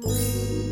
Música